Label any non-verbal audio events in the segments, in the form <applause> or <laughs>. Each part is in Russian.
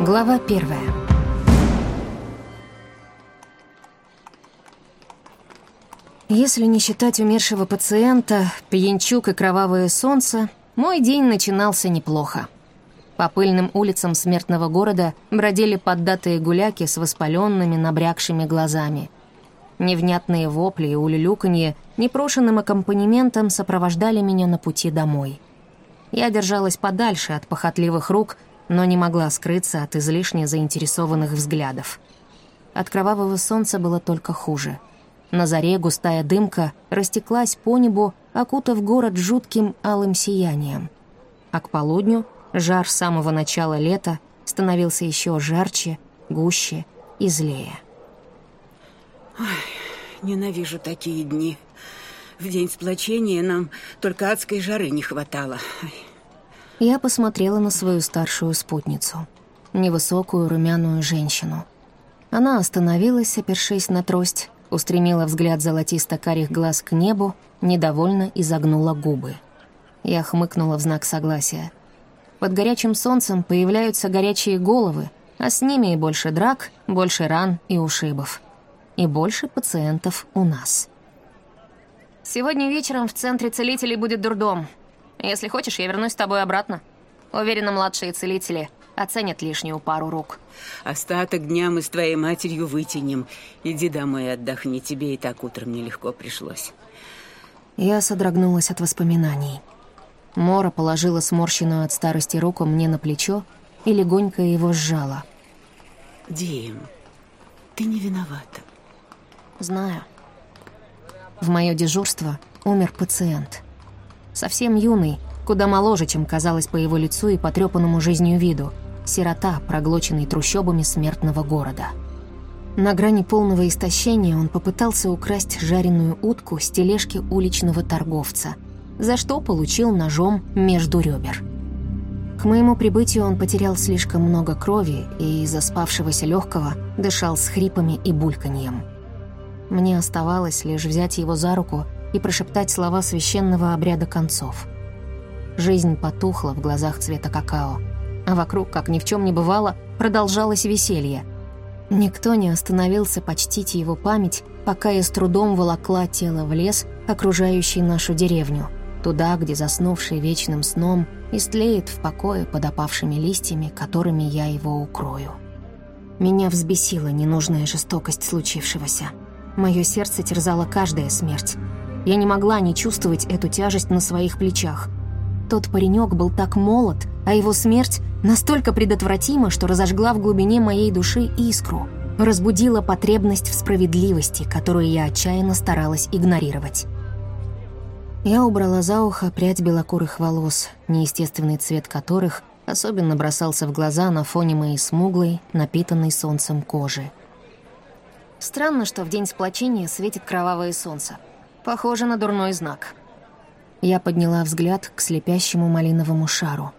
Глава первая. Если не считать умершего пациента, пьянчук и кровавое солнце, мой день начинался неплохо. По пыльным улицам смертного города бродили поддатые гуляки с воспаленными, набрякшими глазами. Невнятные вопли и улюлюканье непрошенным аккомпанементом сопровождали меня на пути домой. Я держалась подальше от похотливых рук — но не могла скрыться от излишне заинтересованных взглядов. От кровавого солнца было только хуже. На заре густая дымка растеклась по небу, окутав город жутким алым сиянием. А к полудню жар с самого начала лета становился еще жарче, гуще и злее. Ой, ненавижу такие дни. В день сплочения нам только адской жары не хватало. Ой. Я посмотрела на свою старшую спутницу, невысокую румяную женщину. Она остановилась, опершись на трость, устремила взгляд золотисто-карих глаз к небу, недовольно изогнула губы. Я хмыкнула в знак согласия. Под горячим солнцем появляются горячие головы, а с ними и больше драк, больше ран и ушибов. И больше пациентов у нас. Сегодня вечером в центре целителей будет дурдом. Если хочешь, я вернусь с тобой обратно. Уверена, младшие целители оценят лишнюю пару рук. Остаток дня мы с твоей матерью вытянем. Иди домой отдохни. Тебе и так утром нелегко пришлось. Я содрогнулась от воспоминаний. Мора положила сморщенную от старости руку мне на плечо и легонько его сжала. Дим, ты не виновата. Знаю. В мое дежурство умер пациент — Совсем юный, куда моложе, чем казалось по его лицу и потрепанному жизнью виду. Сирота, проглоченный трущобами смертного города. На грани полного истощения он попытался украсть жареную утку с тележки уличного торговца, за что получил ножом между ребер. К моему прибытию он потерял слишком много крови и из-за спавшегося легкого дышал с хрипами и бульканьем. Мне оставалось лишь взять его за руку и прошептать слова священного обряда концов. Жизнь потухла в глазах цвета какао, а вокруг, как ни в чем не бывало, продолжалось веселье. Никто не остановился почтить его память, пока я с трудом волокла тело в лес, окружающий нашу деревню, туда, где заснувший вечным сном истлеет в покое под опавшими листьями, которыми я его укрою. Меня взбесила ненужная жестокость случившегося. Мое сердце терзало каждая смерть, я не могла не чувствовать эту тяжесть на своих плечах. Тот паренек был так молод, а его смерть настолько предотвратима, что разожгла в глубине моей души искру, разбудила потребность в справедливости, которую я отчаянно старалась игнорировать. Я убрала за ухо прядь белокурых волос, неестественный цвет которых особенно бросался в глаза на фоне моей смуглой, напитанной солнцем кожи. Странно, что в день сплочения светит кровавое солнце. Похоже на дурной знак. Я подняла взгляд к слепящему малиновому шару.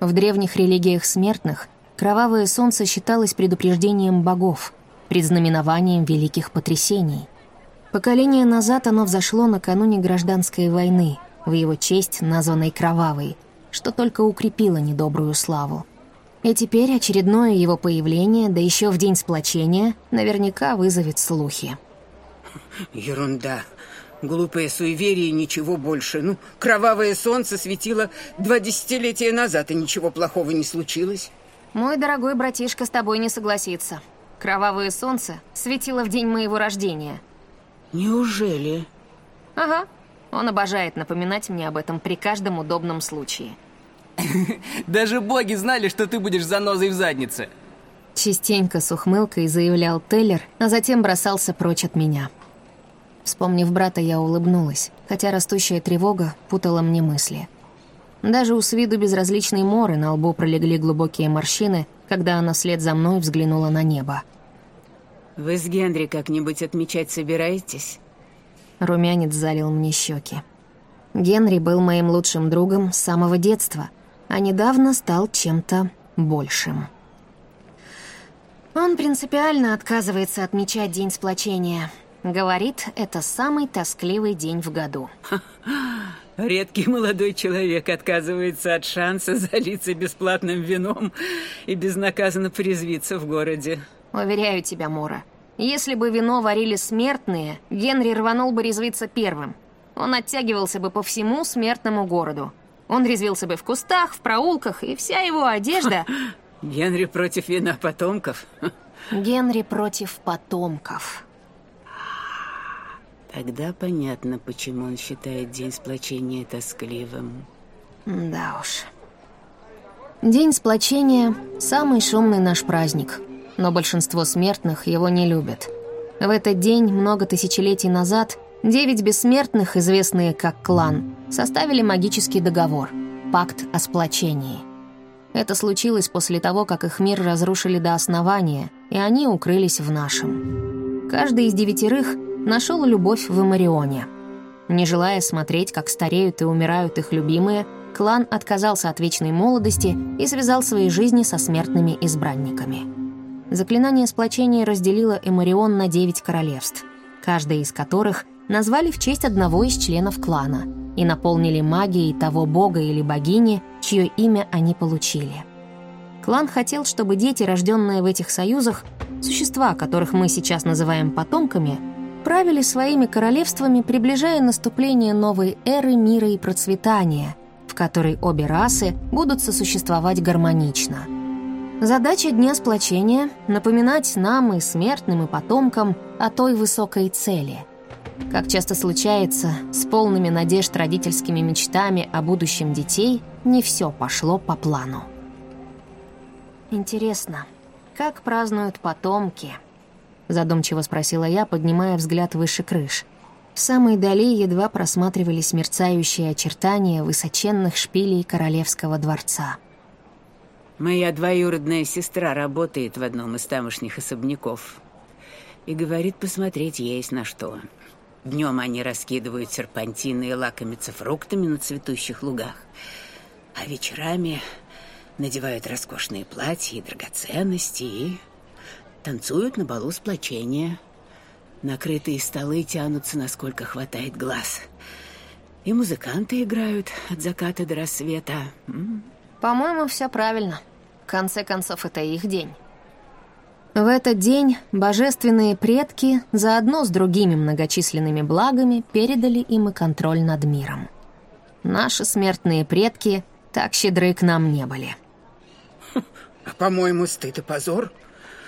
В древних религиях смертных кровавое солнце считалось предупреждением богов, предзнаменованием великих потрясений. Поколение назад оно взошло накануне гражданской войны, в его честь названной Кровавой, что только укрепило недобрую славу. И теперь очередное его появление, да еще в день сплочения, наверняка вызовет слухи. Ерунда. Глупое суеверие, ничего больше. Ну, кровавое солнце светило два десятилетия назад, и ничего плохого не случилось. Мой дорогой братишка с тобой не согласится. Кровавое солнце светило в день моего рождения. Неужели? Ага. Он обожает напоминать мне об этом при каждом удобном случае. <laughs> Даже боги знали, что ты будешь занозой в заднице. Частенько с ухмылкой заявлял Теллер, а затем бросался прочь от меня. Вспомнив брата, я улыбнулась, хотя растущая тревога путала мне мысли. Даже у с виду безразличной Моры на лбу пролегли глубокие морщины, когда она вслед за мной взглянула на небо. «Вы с Генри как-нибудь отмечать собираетесь?» Румянец залил мне щеки. Генри был моим лучшим другом с самого детства, а недавно стал чем-то большим. Он принципиально отказывается отмечать день сплочения — Говорит, это самый тоскливый день в году. <laughs> Редкий молодой человек отказывается от шанса <laughs> залиться бесплатным вином и безнаказанно порезвиться в городе. Уверяю тебя, Мора, если бы вино варили смертные, Генри рванул бы резвиться первым. Он оттягивался бы по всему смертному городу. Он резвился бы в кустах, в проулках, и вся его одежда... <laughs> Генри против вина потомков? Генри против потомков. Тогда понятно, почему он считает День сплочения тоскливым. Да уж. День сплочения – самый шумный наш праздник, но большинство смертных его не любят. В этот день, много тысячелетий назад, девять бессмертных, известные как клан, составили магический договор – пакт о сплочении. Это случилось после того, как их мир разрушили до основания, и они укрылись в нашем. Каждый из девятерых – нашел любовь в Эмарионе. Не желая смотреть, как стареют и умирают их любимые, клан отказался от вечной молодости и связал свои жизни со смертными избранниками. Заклинание сплочения разделило Эмарион на девять королевств, каждое из которых назвали в честь одного из членов клана и наполнили магией того бога или богини, чье имя они получили. Клан хотел, чтобы дети, рожденные в этих союзах, существа, которых мы сейчас называем потомками, правили своими королевствами, приближая наступление новой эры мира и процветания, в которой обе расы будут сосуществовать гармонично. Задача Дня Сплочения — напоминать нам и смертным, и потомкам о той высокой цели. Как часто случается, с полными надежд родительскими мечтами о будущем детей не все пошло по плану. Интересно, как празднуют потомки — Задумчиво спросила я, поднимая взгляд выше крыш. В самой дали едва просматривались мерцающие очертания высоченных шпилей королевского дворца. Моя двоюродная сестра работает в одном из тамошних особняков. И говорит, посмотреть есть на что. Днем они раскидывают серпантины и лакомятся фруктами на цветущих лугах. А вечерами надевают роскошные платья и драгоценности и танцуют на балу сплочения. Накрытые столы тянутся, насколько хватает глаз. И музыканты играют от заката до рассвета. По-моему, все правильно. В конце концов, это их день. В этот день божественные предки заодно с другими многочисленными благами передали им и контроль над миром. Наши смертные предки так щедры к нам не были. А, по-моему, стыд и позор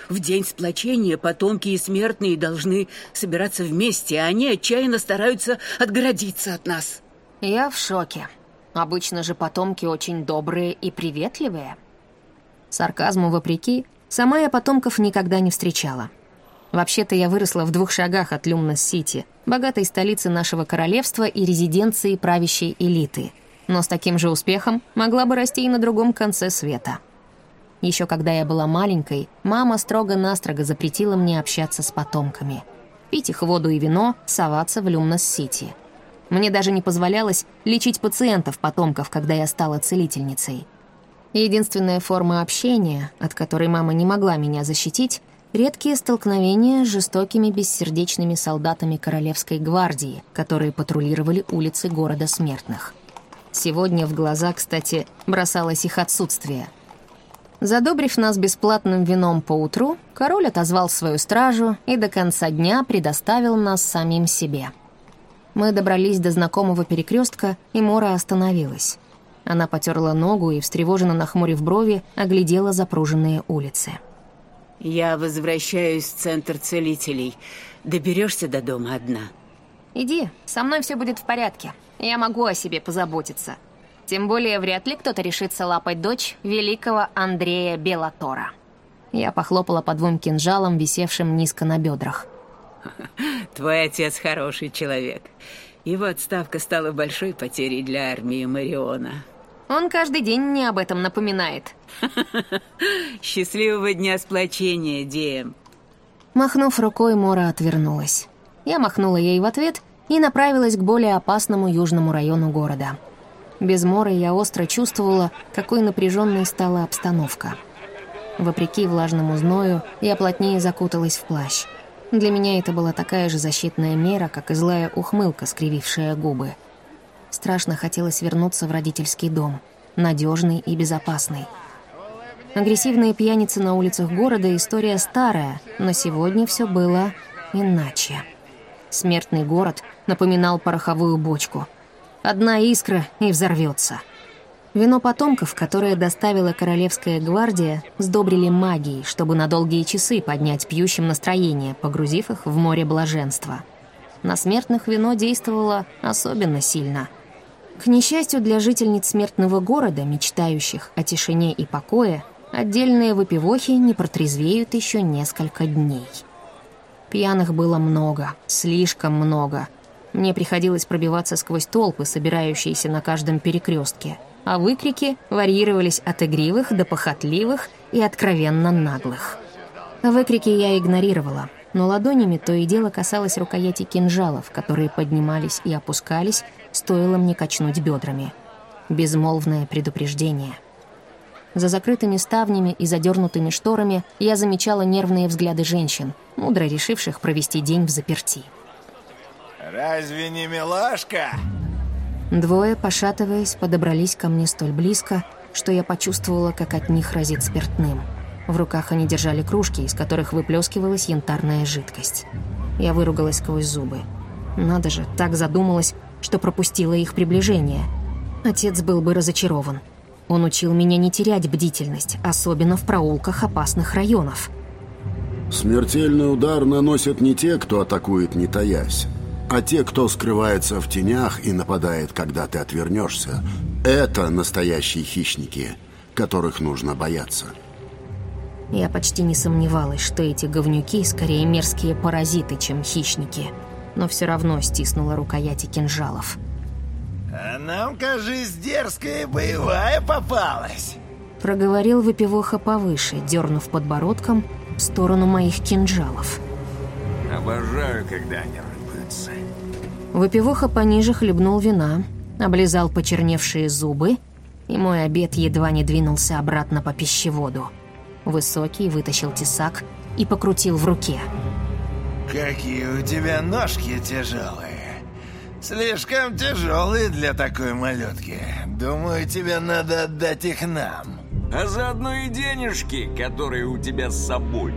в день сплочения потомки и смертные должны собираться вместе, а они отчаянно стараются отгородиться от нас. Я в шоке. Обычно же потомки очень добрые и приветливые. Сарказму вопреки, сама я потомков никогда не встречала. Вообще-то я выросла в двух шагах от Люмнос-Сити, богатой столицы нашего королевства и резиденции правящей элиты. Но с таким же успехом могла бы расти и на другом конце света. Еще когда я была маленькой, мама строго-настрого запретила мне общаться с потомками. Пить их воду и вино, соваться в Люмнос-Сити. Мне даже не позволялось лечить пациентов-потомков, когда я стала целительницей. Единственная форма общения, от которой мама не могла меня защитить, редкие столкновения с жестокими бессердечными солдатами Королевской гвардии, которые патрулировали улицы города смертных. Сегодня в глаза, кстати, бросалось их отсутствие — Задобрив нас бесплатным вином по утру, король отозвал свою стражу и до конца дня предоставил нас самим себе. Мы добрались до знакомого перекрестка, и Мора остановилась. Она потерла ногу и, встревоженно нахмурив брови, оглядела запруженные улицы. «Я возвращаюсь в центр целителей. Доберешься до дома одна?» «Иди, со мной все будет в порядке. Я могу о себе позаботиться», тем более вряд ли кто-то решится лапать дочь великого Андрея Белатора. Я похлопала по двум кинжалам, висевшим низко на бедрах. <laughs> Твой отец хороший человек. Его отставка стала большой потерей для армии Мариона. Он каждый день мне об этом напоминает. <laughs> Счастливого дня сплочения, Диэм. Махнув рукой, Мора отвернулась. Я махнула ей в ответ и направилась к более опасному южному району города — без мора я остро чувствовала, какой напряженной стала обстановка. Вопреки влажному зною, я плотнее закуталась в плащ. Для меня это была такая же защитная мера, как и злая ухмылка, скривившая губы. Страшно хотелось вернуться в родительский дом, надежный и безопасный. Агрессивные пьяницы на улицах города — история старая, но сегодня все было иначе. Смертный город напоминал пороховую бочку. Одна искра — и взорвется. Вино потомков, которое доставила Королевская гвардия, сдобрили магией, чтобы на долгие часы поднять пьющим настроение, погрузив их в море блаженства. На смертных вино действовало особенно сильно. К несчастью для жительниц смертного города, мечтающих о тишине и покое, отдельные выпивохи не протрезвеют еще несколько дней. Пьяных было много, слишком много. Мне приходилось пробиваться сквозь толпы, собирающиеся на каждом перекрестке, а выкрики варьировались от игривых до похотливых и откровенно наглых. Выкрики я игнорировала, но ладонями то и дело касалось рукояти кинжалов, которые поднимались и опускались, стоило мне качнуть бедрами. Безмолвное предупреждение — за закрытыми ставнями и задернутыми шторами я замечала нервные взгляды женщин, мудро решивших провести день в заперти. «Разве не милашка?» Двое, пошатываясь, подобрались ко мне столь близко, что я почувствовала, как от них разит спиртным. В руках они держали кружки, из которых выплескивалась янтарная жидкость. Я выругалась сквозь зубы. Надо же, так задумалась, что пропустила их приближение. Отец был бы разочарован. Он учил меня не терять бдительность, особенно в проулках опасных районов. Смертельный удар наносят не те, кто атакует не таясь, а те, кто скрывается в тенях и нападает, когда ты отвернешься. Это настоящие хищники, которых нужно бояться. Я почти не сомневалась, что эти говнюки скорее мерзкие паразиты, чем хищники, но все равно стиснула рукояти кинжалов. А нам, кажись, дерзкая боевая попалась. Проговорил выпивоха повыше, дернув подбородком в сторону моих кинжалов. Обожаю, когда они. Выпивоха пониже хлебнул вина, облизал почерневшие зубы, и мой обед едва не двинулся обратно по пищеводу. Высокий вытащил тесак и покрутил в руке. Какие у тебя ножки тяжелые. Слишком тяжелые для такой малютки. Думаю, тебе надо отдать их нам. А заодно и денежки, которые у тебя с собой.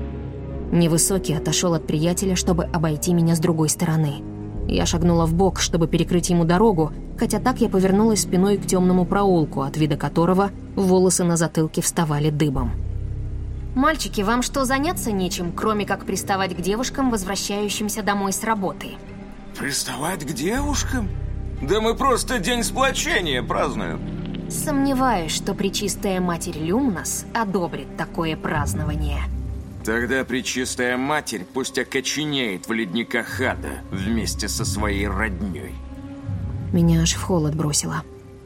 Невысокий отошел от приятеля, чтобы обойти меня с другой стороны. Я шагнула в бок, чтобы перекрыть ему дорогу, хотя так я повернулась спиной к темному проулку, от вида которого волосы на затылке вставали дыбом. «Мальчики, вам что, заняться нечем, кроме как приставать к девушкам, возвращающимся домой с работы?» Приставать к девушкам? Да мы просто день сплочения празднуем. Сомневаюсь, что Пречистая Матерь Люмнас одобрит такое празднование. Тогда Пречистая Матерь пусть окоченеет в ледниках Хада вместе со своей роднёй. Меня аж в холод бросило.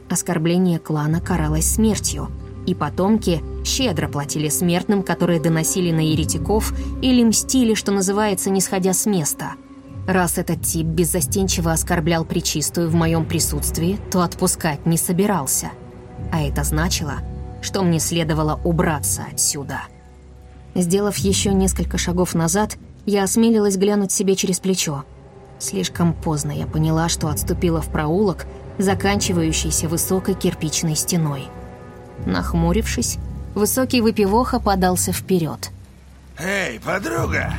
Оскорбление клана каралось смертью, и потомки щедро платили смертным, которые доносили на еретиков или мстили, что называется, не сходя с места – Раз этот тип беззастенчиво оскорблял Пречистую в моем присутствии, то отпускать не собирался. А это значило, что мне следовало убраться отсюда. Сделав еще несколько шагов назад, я осмелилась глянуть себе через плечо. Слишком поздно я поняла, что отступила в проулок, заканчивающийся высокой кирпичной стеной. Нахмурившись, высокий выпивоха подался вперед. «Эй, подруга,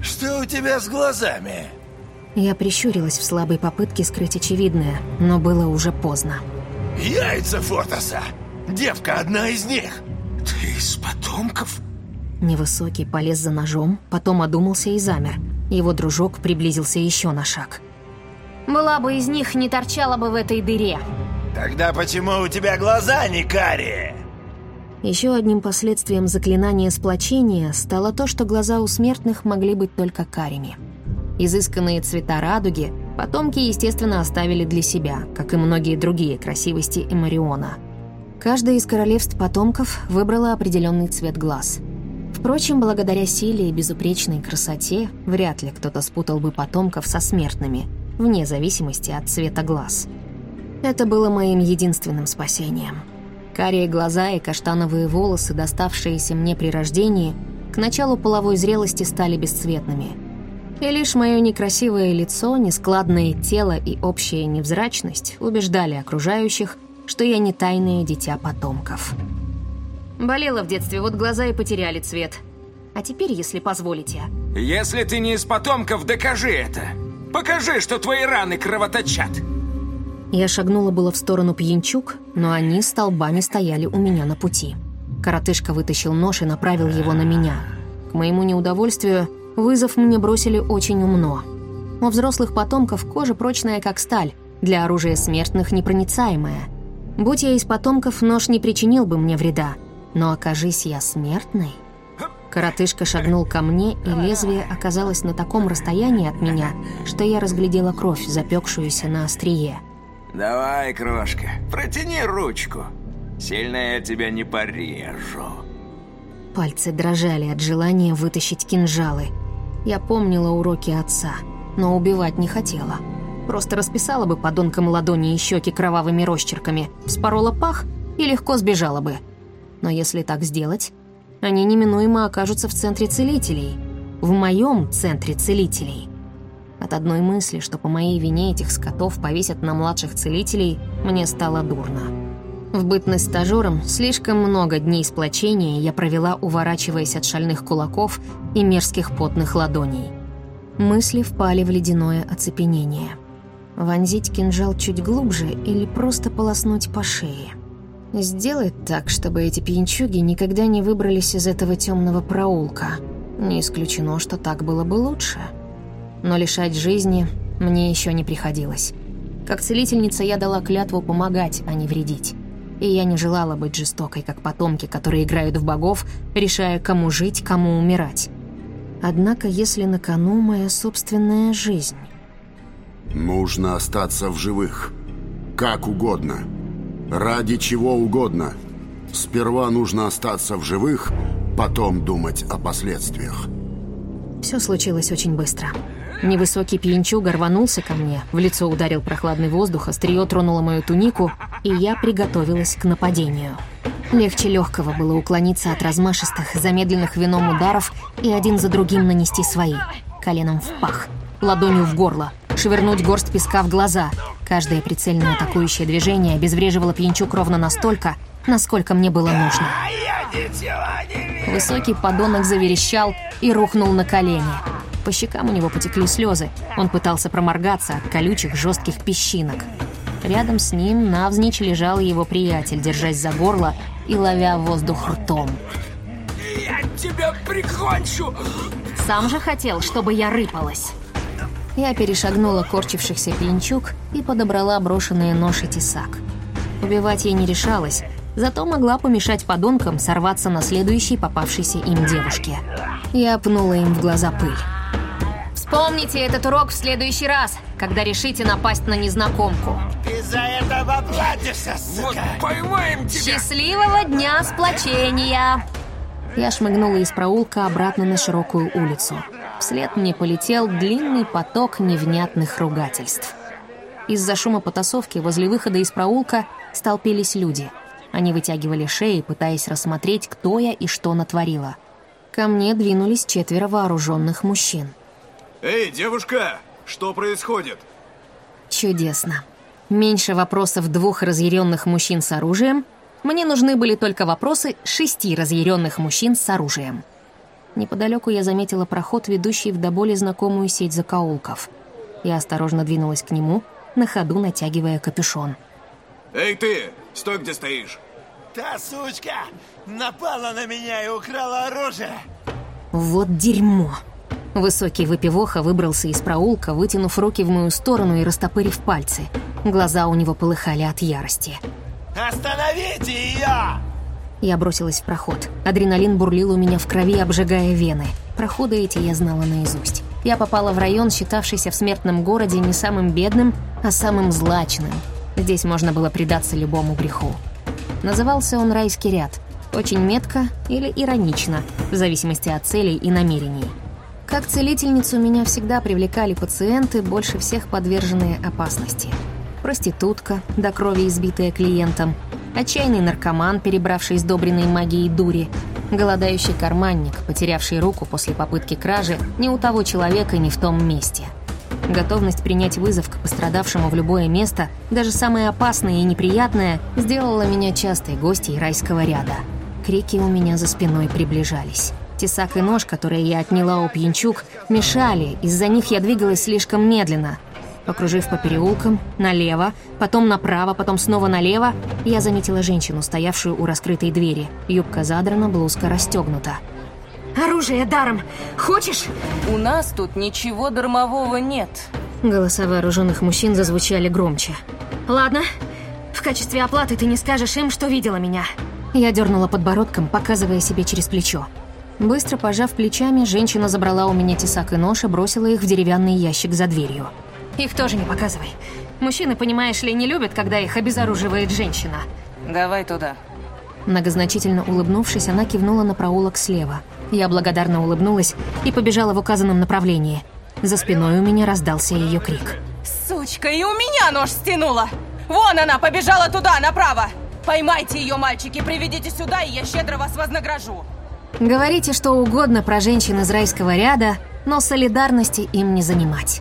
что у тебя с глазами?» Я прищурилась в слабой попытке скрыть очевидное, но было уже поздно. «Яйца Фортоса! Девка одна из них!» «Ты из потомков?» Невысокий полез за ножом, потом одумался и замер. Его дружок приблизился еще на шаг. «Была бы из них, не торчала бы в этой дыре!» «Тогда почему у тебя глаза не карие?» Еще одним последствием заклинания сплочения стало то, что глаза у смертных могли быть только карими. Изысканные цвета радуги потомки, естественно, оставили для себя, как и многие другие красивости Эмариона. Каждая из королевств потомков выбрала определенный цвет глаз. Впрочем, благодаря силе и безупречной красоте, вряд ли кто-то спутал бы потомков со смертными, вне зависимости от цвета глаз. Это было моим единственным спасением. Карие глаза и каштановые волосы, доставшиеся мне при рождении, к началу половой зрелости стали бесцветными – И лишь мое некрасивое лицо, нескладное тело и общая невзрачность убеждали окружающих, что я не тайное дитя потомков. Болела в детстве, вот глаза и потеряли цвет. А теперь, если позволите... Если ты не из потомков, докажи это. Покажи, что твои раны кровоточат. Я шагнула было в сторону пьянчук, но они столбами стояли у меня на пути. Коротышка вытащил нож и направил его на меня. К моему неудовольствию, вызов мне бросили очень умно. У взрослых потомков кожа прочная, как сталь, для оружия смертных непроницаемая. Будь я из потомков, нож не причинил бы мне вреда. Но окажись я смертной... Коротышка шагнул ко мне, и лезвие оказалось на таком расстоянии от меня, что я разглядела кровь, запекшуюся на острие. Давай, крошка, протяни ручку. Сильно я тебя не порежу. Пальцы дрожали от желания вытащить кинжалы. Я помнила уроки отца, но убивать не хотела. Просто расписала бы подонком ладони и щеки кровавыми росчерками, вспорола пах и легко сбежала бы. Но если так сделать, они неминуемо окажутся в центре целителей. В моем центре целителей. От одной мысли, что по моей вине этих скотов повесят на младших целителей, мне стало дурно. В бытность стажером слишком много дней сплочения я провела, уворачиваясь от шальных кулаков и мерзких потных ладоней. Мысли впали в ледяное оцепенение. Вонзить кинжал чуть глубже или просто полоснуть по шее – Сделать так, чтобы эти пьянчуги никогда не выбрались из этого темного проулка. Не исключено, что так было бы лучше. Но лишать жизни мне еще не приходилось. Как целительница я дала клятву помогать, а не вредить. И я не желала быть жестокой, как потомки, которые играют в богов, решая, кому жить, кому умирать. Однако, если на кону моя собственная жизнь... Нужно остаться в живых. Как угодно. Ради чего угодно. Сперва нужно остаться в живых, потом думать о последствиях. Все случилось очень быстро. Невысокий пьянчуг рванулся ко мне, в лицо ударил прохладный воздух, острие тронуло мою тунику, и я приготовилась к нападению. Легче легкого было уклониться от размашистых, замедленных вином ударов и один за другим нанести свои. Коленом в пах, ладонью в горло, швырнуть горсть песка в глаза — Каждое прицельное атакующее движение обезвреживало пьянчук ровно настолько, насколько мне было нужно. Высокий подонок заверещал и рухнул на колени. По щекам у него потекли слезы. Он пытался проморгаться от колючих жестких песчинок. Рядом с ним навзничь лежал его приятель, держась за горло и ловя воздух ртом. «Я тебя прикончу!» Сам же хотел, чтобы я рыпалась. Я перешагнула корчившихся пьянчук и подобрала брошенные нож и тесак. Убивать я не решалась, зато могла помешать подонкам сорваться на следующей попавшейся им девушке. Я пнула им в глаза пыль. Вспомните этот урок в следующий раз, когда решите напасть на незнакомку. Ты за это поплатишься, сука! Вот поймаем тебя! Счастливого дня сплочения! Я шмыгнула из проулка обратно на широкую улицу. Вслед мне полетел длинный поток невнятных ругательств. Из-за шума потасовки возле выхода из проулка столпились люди. Они вытягивали шеи, пытаясь рассмотреть, кто я и что натворила. Ко мне двинулись четверо вооруженных мужчин. «Эй, девушка, что происходит?» Чудесно. Меньше вопросов двух разъяренных мужчин с оружием. Мне нужны были только вопросы шести разъяренных мужчин с оружием. Неподалеку я заметила проход, ведущий в до боли знакомую сеть закоулков. Я осторожно двинулась к нему, на ходу натягивая капюшон. «Эй ты, стой где стоишь!» Та сучка напала на меня и украла оружие. Вот дерьмо. Высокий выпивоха выбрался из проулка, вытянув руки в мою сторону и растопырив пальцы. Глаза у него полыхали от ярости. Остановите ее! Я бросилась в проход. Адреналин бурлил у меня в крови, обжигая вены. Проходы эти я знала наизусть. Я попала в район, считавшийся в смертном городе не самым бедным, а самым злачным. Здесь можно было предаться любому греху. Назывался он «Райский ряд». Очень метко или иронично, в зависимости от целей и намерений. Как целительницу меня всегда привлекали пациенты, больше всех подверженные опасности. Проститутка, до крови избитая клиентом – отчаянный наркоман, перебравший сдобренной магией дури, Голодающий карманник, потерявший руку после попытки кражи не у того человека, не в том месте. Готовность принять вызов к пострадавшему в любое место, даже самое опасное и неприятное, сделала меня частой гостьей райского ряда. Крики у меня за спиной приближались. Тесак и нож, которые я отняла у пьянчук, мешали, из-за них я двигалась слишком медленно. Покружив по переулкам, налево, потом направо, потом снова налево, я заметила женщину, стоявшую у раскрытой двери. Юбка задрана, блузка расстегнута. Оружие даром. Хочешь? У нас тут ничего дармового нет. Голоса вооруженных мужчин зазвучали громче. Ладно. В качестве оплаты ты не скажешь им, что видела меня. Я дернула подбородком, показывая себе через плечо. Быстро пожав плечами, женщина забрала у меня тесак и нож и бросила их в деревянный ящик за дверью. Их тоже не показывай. Мужчины, понимаешь ли, не любят, когда их обезоруживает женщина. Давай туда. Многозначительно улыбнувшись, она кивнула на проулок слева. Я благодарно улыбнулась и побежала в указанном направлении. За спиной у меня раздался ее крик. Сучка, и у меня нож стянула! Вон она, побежала туда, направо! Поймайте ее, мальчики, приведите сюда, и я щедро вас вознагражу. Говорите что угодно про женщин из райского ряда, но солидарности им не занимать.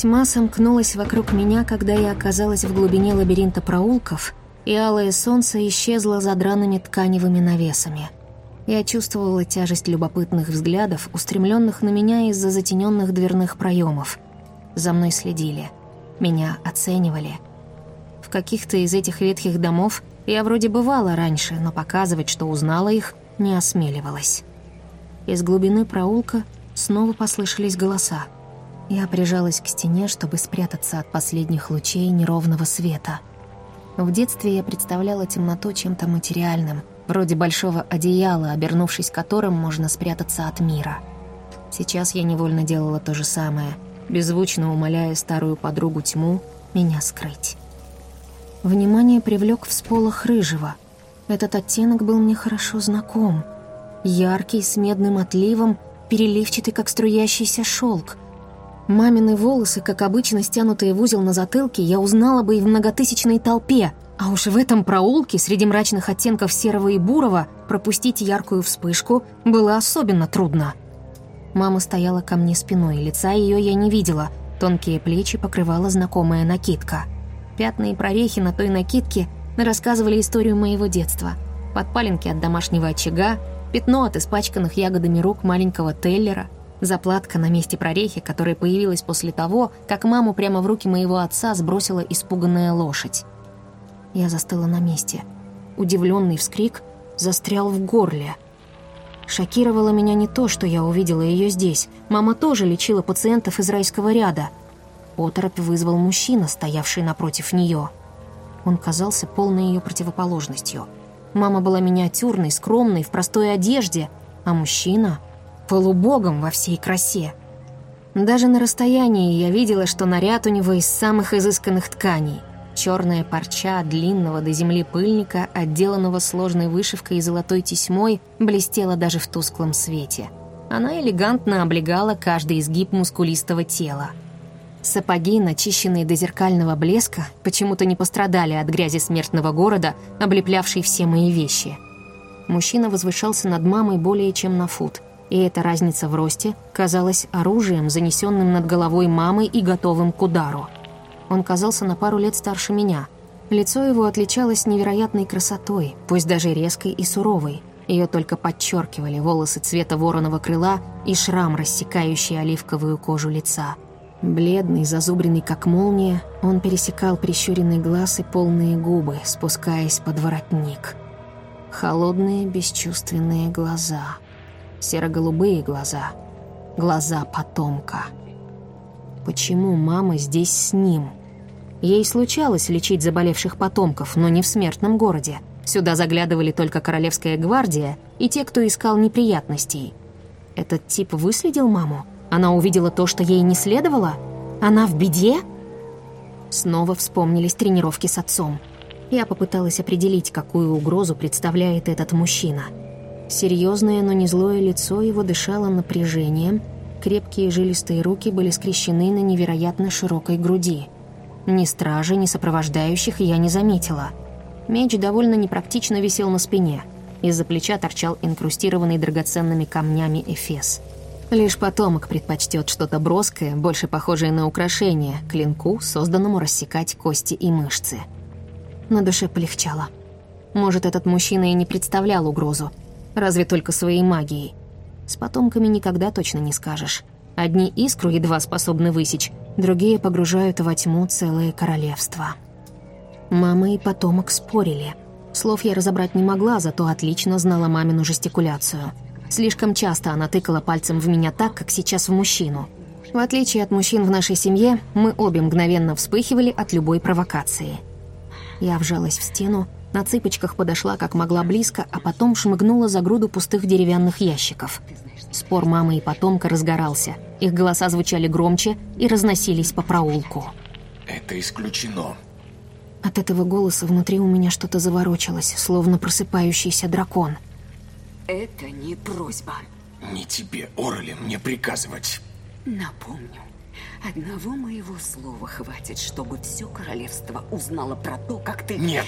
Тьма сомкнулась вокруг меня, когда я оказалась в глубине лабиринта проулков, и алое солнце исчезло за драными тканевыми навесами. Я чувствовала тяжесть любопытных взглядов, устремленных на меня из-за затененных дверных проемов. За мной следили. Меня оценивали. В каких-то из этих ветхих домов я вроде бывала раньше, но показывать, что узнала их, не осмеливалась. Из глубины проулка снова послышались голоса. Я прижалась к стене, чтобы спрятаться от последних лучей неровного света. В детстве я представляла темноту чем-то материальным, вроде большого одеяла, обернувшись которым можно спрятаться от мира. Сейчас я невольно делала то же самое, беззвучно умоляя старую подругу тьму меня скрыть. Внимание привлек всполох рыжего. Этот оттенок был мне хорошо знаком. Яркий, с медным отливом, переливчатый, как струящийся шелк — Мамины волосы, как обычно стянутые в узел на затылке, я узнала бы и в многотысячной толпе, а уж в этом проулке среди мрачных оттенков серого и бурого пропустить яркую вспышку было особенно трудно. Мама стояла ко мне спиной, лица ее я не видела, тонкие плечи покрывала знакомая накидка. Пятна и прорехи на той накидке рассказывали историю моего детства. Подпаленки от домашнего очага, пятно от испачканных ягодами рук маленького Теллера — Заплатка на месте прорехи, которая появилась после того, как маму прямо в руки моего отца сбросила испуганная лошадь. Я застыла на месте. Удивленный вскрик застрял в горле. Шокировало меня не то, что я увидела ее здесь. Мама тоже лечила пациентов из райского ряда. Оторопь вызвал мужчина, стоявший напротив нее. Он казался полной ее противоположностью. Мама была миниатюрной, скромной, в простой одежде, а мужчина полубогом во всей красе. Даже на расстоянии я видела, что наряд у него из самых изысканных тканей. Черная парча длинного до земли пыльника, отделанного сложной вышивкой и золотой тесьмой, блестела даже в тусклом свете. Она элегантно облегала каждый изгиб мускулистого тела. Сапоги, начищенные до зеркального блеска, почему-то не пострадали от грязи смертного города, облеплявшей все мои вещи. Мужчина возвышался над мамой более чем на фут – и эта разница в росте казалась оружием, занесенным над головой мамы и готовым к удару. Он казался на пару лет старше меня. Лицо его отличалось невероятной красотой, пусть даже резкой и суровой. Ее только подчеркивали волосы цвета вороного крыла и шрам, рассекающий оливковую кожу лица. Бледный, зазубренный как молния, он пересекал прищуренный глаз и полные губы, спускаясь под воротник. Холодные, бесчувственные глаза — серо-голубые глаза, глаза потомка. Почему мама здесь с ним? Ей случалось лечить заболевших потомков, но не в смертном городе. Сюда заглядывали только Королевская гвардия и те, кто искал неприятностей. Этот тип выследил маму? Она увидела то, что ей не следовало? Она в беде? Снова вспомнились тренировки с отцом. Я попыталась определить, какую угрозу представляет этот мужчина — Серьезное, но не злое лицо его дышало напряжением, крепкие жилистые руки были скрещены на невероятно широкой груди. Ни стражи, ни сопровождающих я не заметила. Меч довольно непрактично висел на спине. Из-за плеча торчал инкрустированный драгоценными камнями эфес. Лишь потомок предпочтет что-то броское, больше похожее на украшение, клинку, созданному рассекать кости и мышцы. На душе полегчало. Может, этот мужчина и не представлял угрозу, разве только своей магией. С потомками никогда точно не скажешь. Одни искру едва способны высечь, другие погружают во тьму целое королевство. Мама и потомок спорили. Слов я разобрать не могла, зато отлично знала мамину жестикуляцию. Слишком часто она тыкала пальцем в меня так, как сейчас в мужчину. В отличие от мужчин в нашей семье, мы обе мгновенно вспыхивали от любой провокации. Я вжалась в стену, на цыпочках подошла как могла близко, а потом шмыгнула за груду пустых деревянных ящиков. Спор мамы и потомка разгорался. Их голоса звучали громче и разносились по проулку. Это исключено. От этого голоса внутри у меня что-то заворочилось, словно просыпающийся дракон. Это не просьба. Не тебе, Орли, мне приказывать. Напомню, одного моего слова хватит, чтобы все королевство узнало про то, как ты... Нет!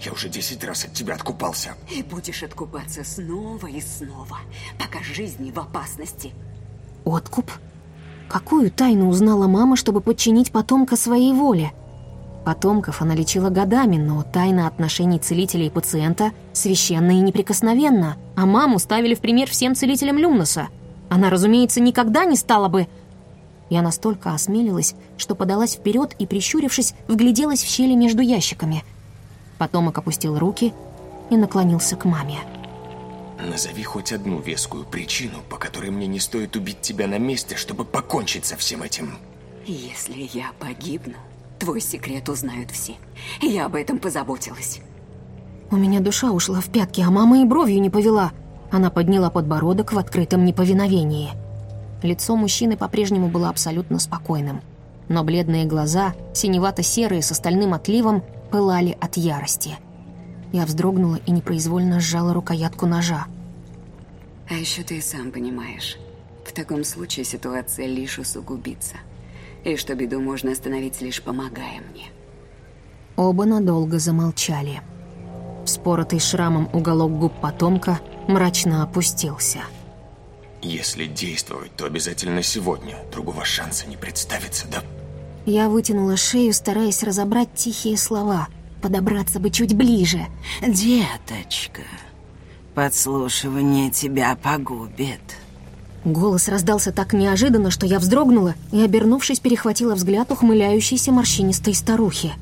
Я уже десять раз от тебя откупался. И будешь откупаться снова и снова, пока жизни в опасности. Откуп? Какую тайну узнала мама, чтобы подчинить потомка своей воле? Потомков она лечила годами, но тайна отношений целителя и пациента священна и неприкосновенна, а маму ставили в пример всем целителям Люмноса. Она, разумеется, никогда не стала бы... Я настолько осмелилась, что подалась вперед и, прищурившись, вгляделась в щели между ящиками — Потомок опустил руки и наклонился к маме. Назови хоть одну вескую причину, по которой мне не стоит убить тебя на месте, чтобы покончить со всем этим. Если я погибну, твой секрет узнают все. Я об этом позаботилась. У меня душа ушла в пятки, а мама и бровью не повела. Она подняла подбородок в открытом неповиновении. Лицо мужчины по-прежнему было абсолютно спокойным. Но бледные глаза, синевато-серые с остальным отливом, пылали от ярости. Я вздрогнула и непроизвольно сжала рукоятку ножа. А еще ты и сам понимаешь, в таком случае ситуация лишь усугубится. И что беду можно остановить, лишь помогая мне. Оба надолго замолчали. Споротый шрамом уголок губ потомка мрачно опустился. Если действовать, то обязательно сегодня. Другого шанса не представится, да? Я вытянула шею, стараясь разобрать тихие слова. Подобраться бы чуть ближе. «Деточка, подслушивание тебя погубит». Голос раздался так неожиданно, что я вздрогнула и, обернувшись, перехватила взгляд ухмыляющейся морщинистой старухи.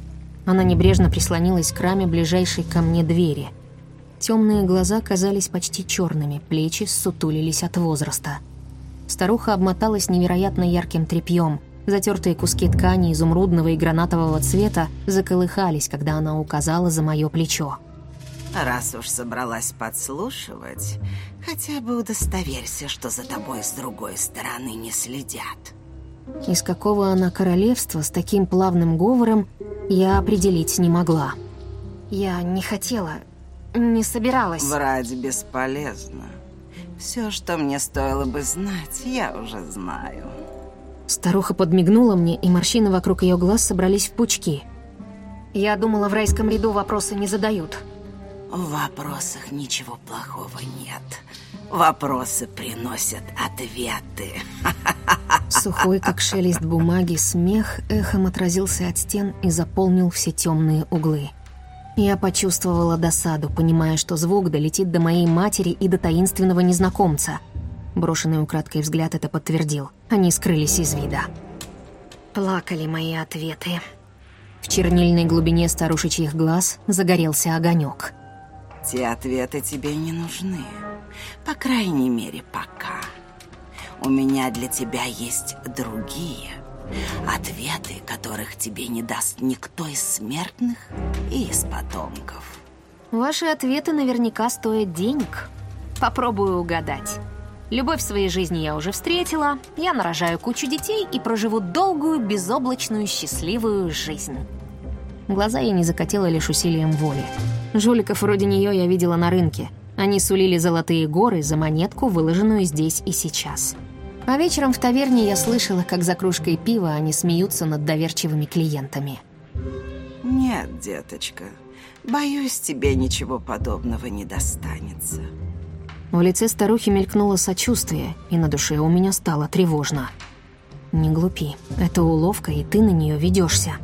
Она небрежно прислонилась к раме ближайшей ко мне двери. Темные глаза казались почти черными, плечи ссутулились от возраста. Старуха обмоталась невероятно ярким тряпьем — Затертые куски ткани изумрудного и гранатового цвета заколыхались, когда она указала за мое плечо. Раз уж собралась подслушивать, хотя бы удостоверься, что за тобой с другой стороны не следят. Из какого она королевства с таким плавным говором, я определить не могла. Я не хотела, не собиралась. Врать бесполезно. Все, что мне стоило бы знать, я уже знаю. Старуха подмигнула мне, и морщины вокруг ее глаз собрались в пучки. Я думала, в райском ряду вопросы не задают. В вопросах ничего плохого нет. Вопросы приносят ответы. <laughs> Сухой, как шелест бумаги, смех эхом отразился от стен и заполнил все темные углы. Я почувствовала досаду, понимая, что звук долетит до моей матери и до таинственного незнакомца — Брошенный украдкой взгляд это подтвердил. Они скрылись из вида. Плакали мои ответы. В чернильной глубине старушечьих глаз загорелся огонек. Те ответы тебе не нужны. По крайней мере, пока. У меня для тебя есть другие. Ответы, которых тебе не даст никто из смертных и из потомков. Ваши ответы наверняка стоят денег. Попробую угадать. Любовь в своей жизни я уже встретила, я нарожаю кучу детей и проживу долгую, безоблачную, счастливую жизнь. Глаза я не закатила лишь усилием воли. Жуликов вроде нее я видела на рынке. Они сулили золотые горы за монетку, выложенную здесь и сейчас. А вечером в таверне я слышала, как за кружкой пива они смеются над доверчивыми клиентами. Нет, деточка, Боюсь, тебе ничего подобного не достанется. В лице старухи мелькнуло сочувствие, и на душе у меня стало тревожно. «Не глупи. Это уловка, и ты на нее ведешься.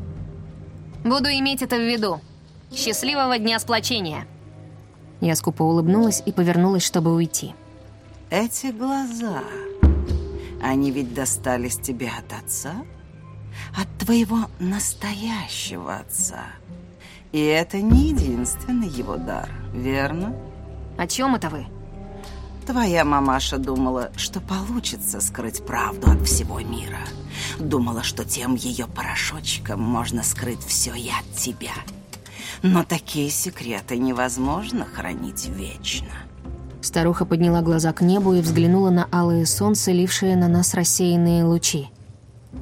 Буду иметь это в виду. Счастливого дня сплочения. Я скупо улыбнулась и повернулась, чтобы уйти. Эти глаза, они ведь достались тебе от отца? От твоего настоящего отца. И это не единственный его дар, верно? О чем это вы? Твоя мамаша думала, что получится скрыть правду от всего мира. Думала, что тем ее порошочком можно скрыть все и от тебя. Но такие секреты невозможно хранить вечно. Старуха подняла глаза к небу и взглянула на алое солнце, лившее на нас рассеянные лучи.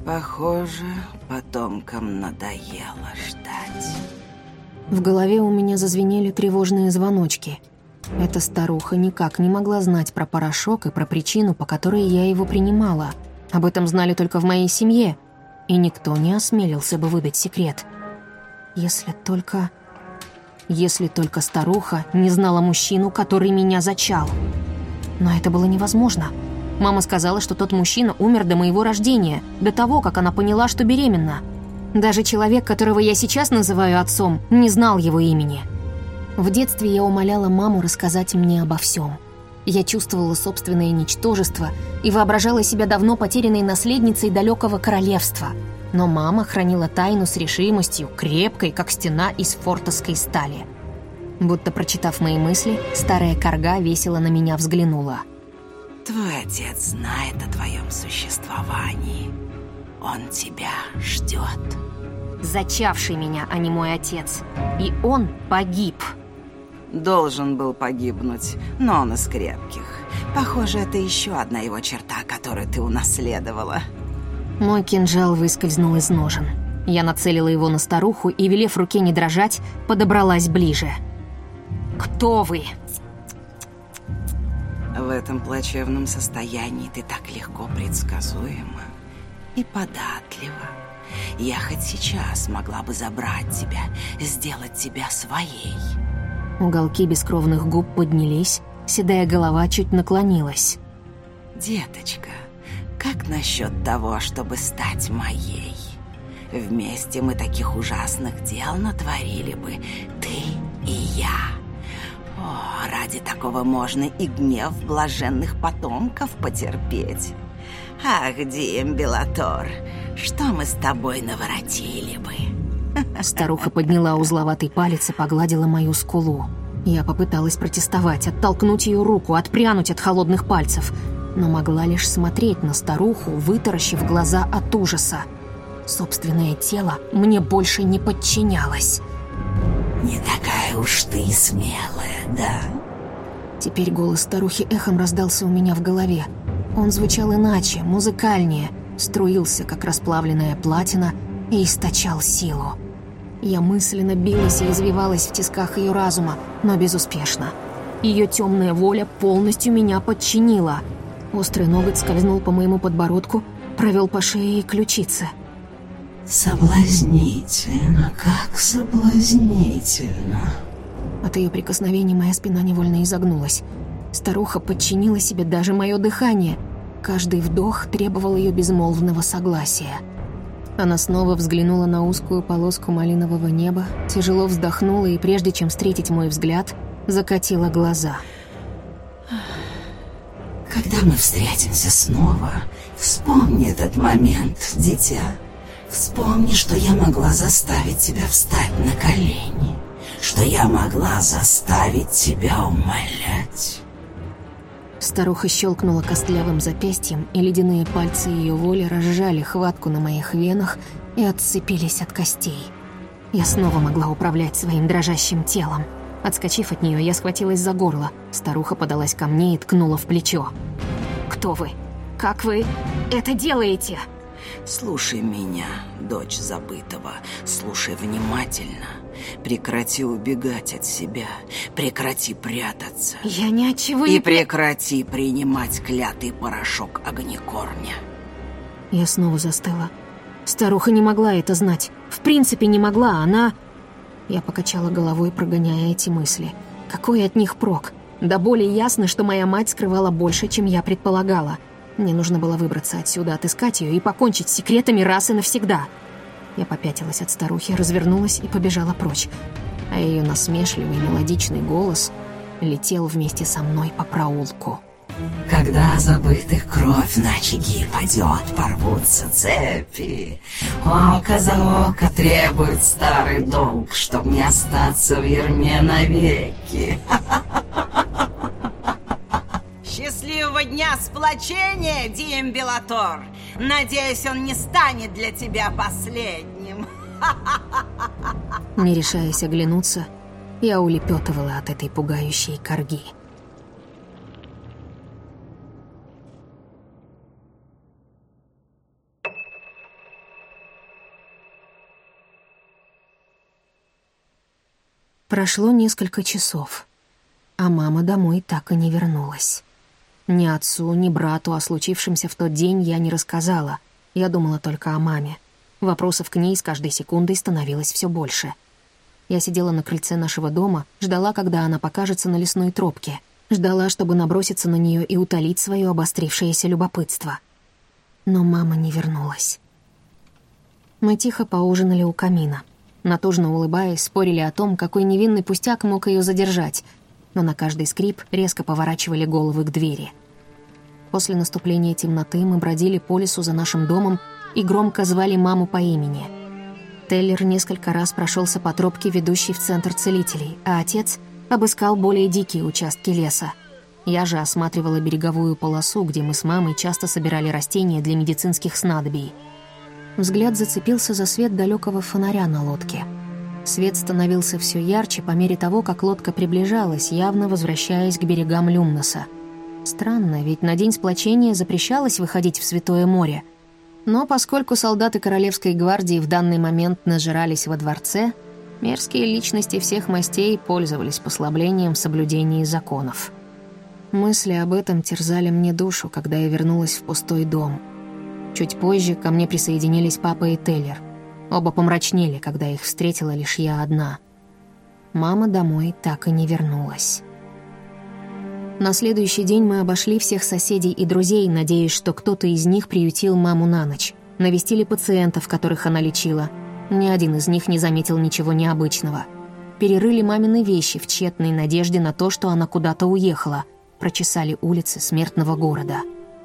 Похоже, потомкам надоело ждать. В голове у меня зазвенели тревожные звоночки — эта старуха никак не могла знать про порошок и про причину, по которой я его принимала. Об этом знали только в моей семье, и никто не осмелился бы выдать секрет. Если только... Если только старуха не знала мужчину, который меня зачал. Но это было невозможно. Мама сказала, что тот мужчина умер до моего рождения, до того, как она поняла, что беременна. Даже человек, которого я сейчас называю отцом, не знал его имени. В детстве я умоляла маму рассказать мне обо всем. Я чувствовала собственное ничтожество и воображала себя давно потерянной наследницей далекого королевства. Но мама хранила тайну с решимостью, крепкой, как стена из фортовской стали. Будто прочитав мои мысли, старая корга весело на меня взглянула. «Твой отец знает о твоем существовании. Он тебя ждет». Зачавший меня, а не мой отец. И он погиб. Должен был погибнуть, но он из крепких. Похоже, это еще одна его черта, которую ты унаследовала. Мой кинжал выскользнул из ножен. Я нацелила его на старуху и, велев руке не дрожать, подобралась ближе. «Кто вы?» В этом плачевном состоянии ты так легко предсказуема и податлива. Я хоть сейчас могла бы забрать тебя, сделать тебя своей. Уголки бескровных губ поднялись, седая голова чуть наклонилась. «Деточка, как насчет того, чтобы стать моей? Вместе мы таких ужасных дел натворили бы, ты и я. О, ради такого можно и гнев блаженных потомков потерпеть. Ах, Дим Белатор, что мы с тобой наворотили бы?» Старуха подняла узловатый палец и погладила мою скулу. Я попыталась протестовать, оттолкнуть ее руку, отпрянуть от холодных пальцев, но могла лишь смотреть на старуху, вытаращив глаза от ужаса. Собственное тело мне больше не подчинялось. «Не такая уж ты смелая, да?» Теперь голос старухи эхом раздался у меня в голове. Он звучал иначе, музыкальнее, струился, как расплавленная платина, и источал силу. Я мысленно билась и извивалась в тисках ее разума, но безуспешно. Ее темная воля полностью меня подчинила. Острый ноготь скользнул по моему подбородку, провел по шее и ключице. «Соблазнительно, как соблазнительно!» От ее прикосновений моя спина невольно изогнулась. Старуха подчинила себе даже мое дыхание. Каждый вдох требовал ее безмолвного согласия. Она снова взглянула на узкую полоску малинового неба, тяжело вздохнула и, прежде чем встретить мой взгляд, закатила глаза. «Когда мы встретимся снова, вспомни этот момент, дитя. Вспомни, что я могла заставить тебя встать на колени, что я могла заставить тебя умолять». Старуха щелкнула костлявым запястьем, и ледяные пальцы ее воли разжали хватку на моих венах и отцепились от костей. Я снова могла управлять своим дрожащим телом. Отскочив от нее, я схватилась за горло. Старуха подалась ко мне и ткнула в плечо. «Кто вы? Как вы это делаете?» «Слушай меня, дочь забытого, слушай внимательно. Прекрати убегать от себя, прекрати прятаться. Я ни от чего И не... прекрати принимать клятый порошок огнекорня». Я снова застыла. Старуха не могла это знать. В принципе, не могла. Она... Я покачала головой, прогоняя эти мысли. Какой от них прок? Да более ясно, что моя мать скрывала больше, чем я предполагала. Мне нужно было выбраться отсюда, отыскать ее и покончить с секретами раз и навсегда. Я попятилась от старухи, развернулась и побежала прочь. А ее насмешливый мелодичный голос летел вместе со мной по проулку. Когда забытых кровь на очаги падет, порвутся цепи. Око за око требует старый долг, чтоб не остаться в ерме навеки. <laughs> Счастливого дня сплочения, Дим Белатор! Надеюсь, он не станет для тебя последним. Не решаясь оглянуться, я улепетывала от этой пугающей корги. Прошло несколько часов, а мама домой так и не вернулась. Ни отцу, ни брату о случившемся в тот день я не рассказала. Я думала только о маме. Вопросов к ней с каждой секундой становилось все больше. Я сидела на крыльце нашего дома, ждала, когда она покажется на лесной тропке. Ждала, чтобы наброситься на нее и утолить свое обострившееся любопытство. Но мама не вернулась. Мы тихо поужинали у камина. Натужно улыбаясь, спорили о том, какой невинный пустяк мог ее задержать, но на каждый скрип резко поворачивали головы к двери. После наступления темноты мы бродили по лесу за нашим домом и громко звали маму по имени. Теллер несколько раз прошелся по тропке, ведущей в центр целителей, а отец обыскал более дикие участки леса. Я же осматривала береговую полосу, где мы с мамой часто собирали растения для медицинских снадобий — Взгляд зацепился за свет далекого фонаря на лодке. Свет становился все ярче по мере того, как лодка приближалась, явно возвращаясь к берегам Люмноса. Странно, ведь на день сплочения запрещалось выходить в Святое море. Но поскольку солдаты Королевской гвардии в данный момент нажирались во дворце, мерзкие личности всех мастей пользовались послаблением в соблюдении законов. Мысли об этом терзали мне душу, когда я вернулась в пустой дом — Чуть позже ко мне присоединились папа и Теллер. Оба помрачнели, когда их встретила лишь я одна. Мама домой так и не вернулась. На следующий день мы обошли всех соседей и друзей, надеясь, что кто-то из них приютил маму на ночь. Навестили пациентов, которых она лечила. Ни один из них не заметил ничего необычного. Перерыли мамины вещи в тщетной надежде на то, что она куда-то уехала. Прочесали улицы смертного города.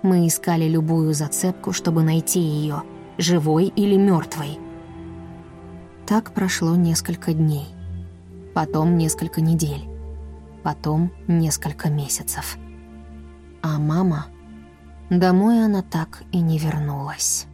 Мы искали любую зацепку, чтобы найти ее, живой или мертвой. Так прошло несколько дней. Потом несколько недель. Потом несколько месяцев. А мама... Домой она так и не вернулась.